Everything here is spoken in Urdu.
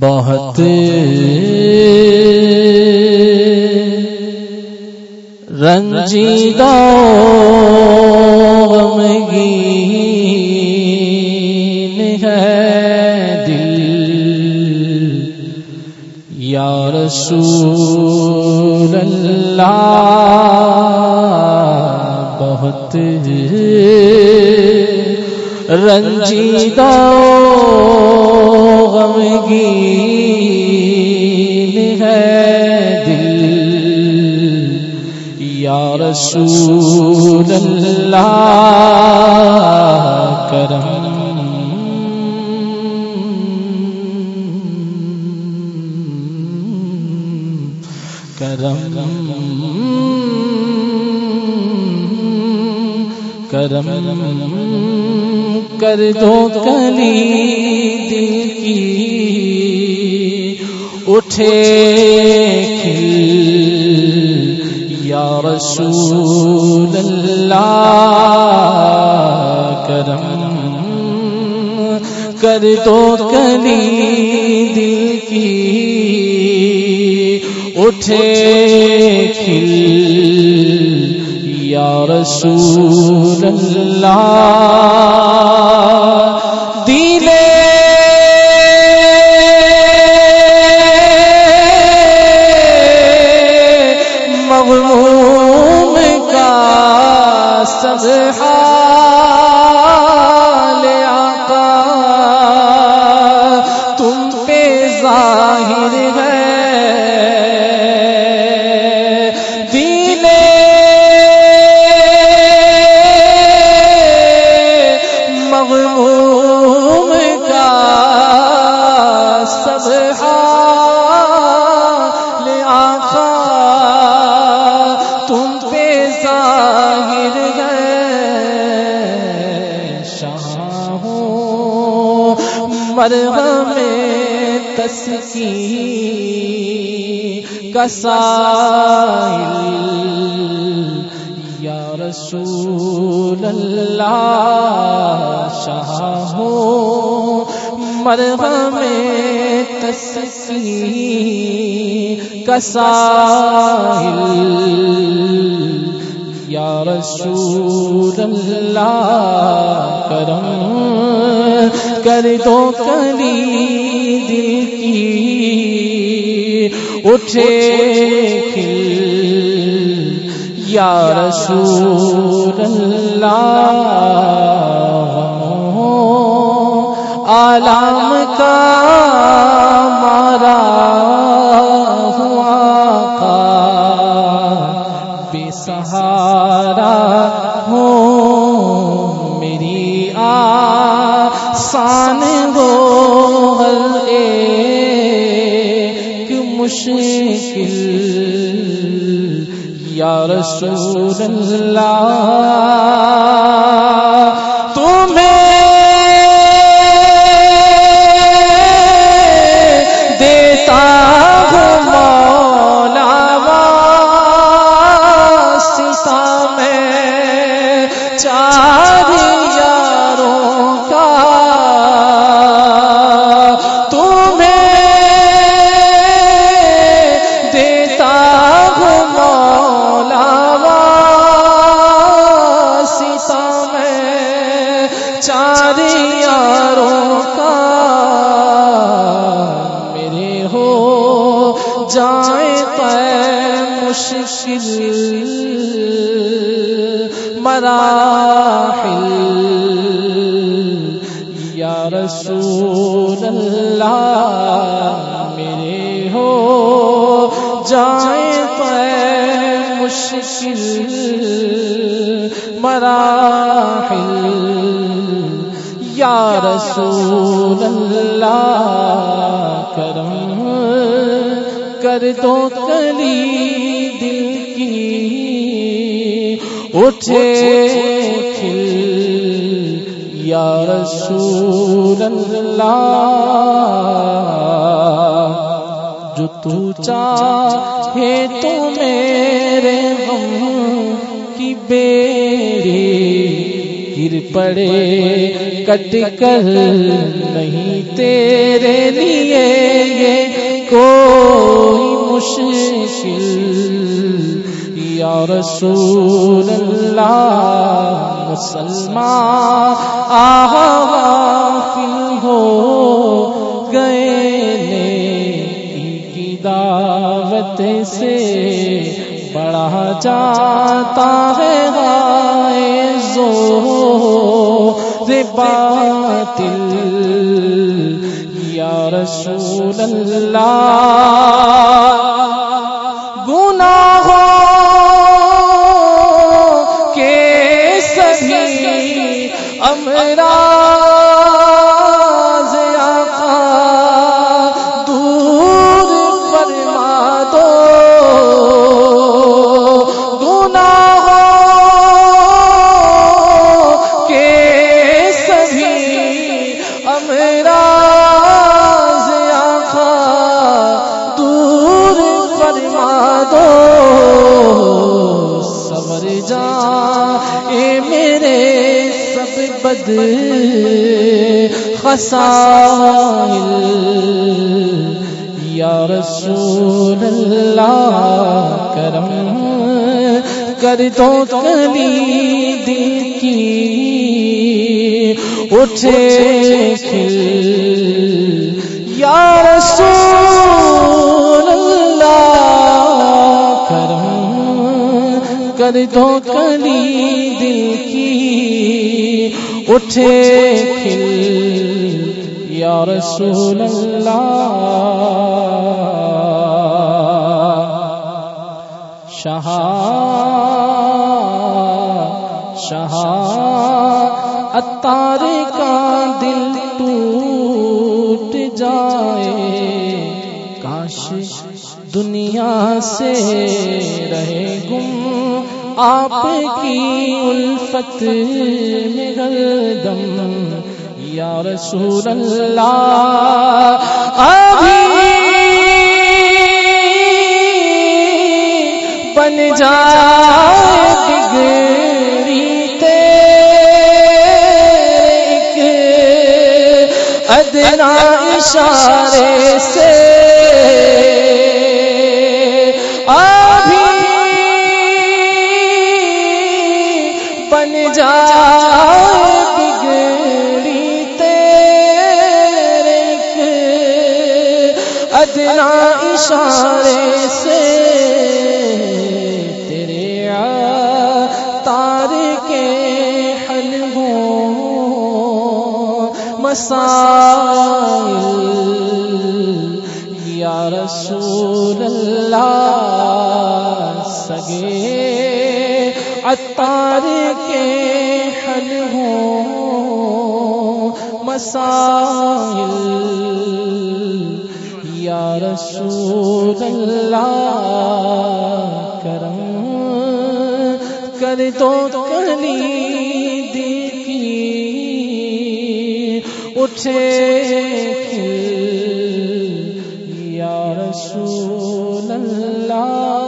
بہت رنجیدہ غمگین ہے دل۔ یا رسول اللہ بہت رنجیدہ غمگین ہے دل۔ یا رسول اللہ کرم کرم۔ کرم۔ کرم۔ کر دو کلی دل کی۔ اٹھے کھل یا رسول اللہ کرم۔ کر دو کلی دل کی۔ اٹھے کھل یا رسول اللہ سب مرغم تسکی کسائل یا رسول اللہ شاہ ہو۔ مرغم تسکی کسائل یا رسول اللہ کرم کر دو کلی دل کی۔ اٹھے کھل یا رسول اللہ عالم کا مشکل. یا رسول اللہ. جائے پہ مشکل مراحل۔ یا رسول اللہ میرے ہو جائے پہ مشکل مراحل۔ یا رسول اللہ کرم کر دو کلی دل کی۔ اٹھے کھل یا رسول اللہ۔ جو تو چاہے تو میرے غم کی بیری گر پڑے، کٹ کر نہیں تیرے لیے کوئی مشکل، یا رسول اللہ، مسلمان آغافل ہو گئے کی دعوت سے بڑا جاتا ہے زو باطل۔ یا رسول اللہ امرا بد خسائل۔ یا رسول اللہ، کرم کر دو کلی دی کی۔ اٹھے کھل۔ یا رسول اللہ، کرم کر دو کلی دل کی۔ اٹھے کھل، یا رسول اللہ، شاہ شاہ، اتار کا دل ٹوٹ جائے، کاش دنیا سے رہے گم آپ کی الفت میں گردم یا رسول اللہ، ابھی بن جائے بگڑی ادنا اشارے سے۔ بگڑی تیرے ادنا اشارے سے تیرے تار کے حل مسائل یا رسول اللہ سگے اتار کے حل مسائل۔ یا رسول اللہ کرم کر تو کلی دیکھی۔ اٹھے یا رسول اللہ